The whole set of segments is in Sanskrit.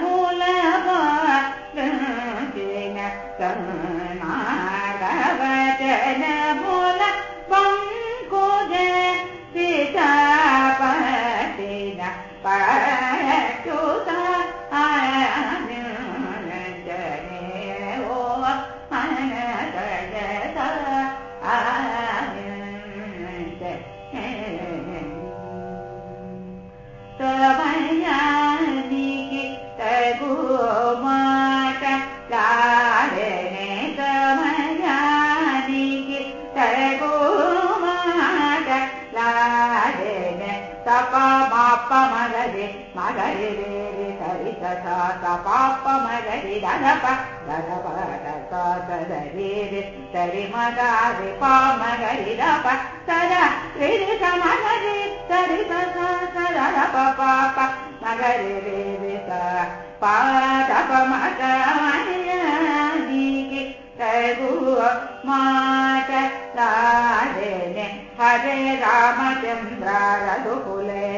मूल ेवि तरि तदा त पाप मग हि दलप ददा पाम हिरप तदा तमहरे तरि तदा तद पाप मगरे देव पाटप मकार हरे रामचन्द्र रघु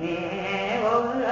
ದೇವಲ್ಲ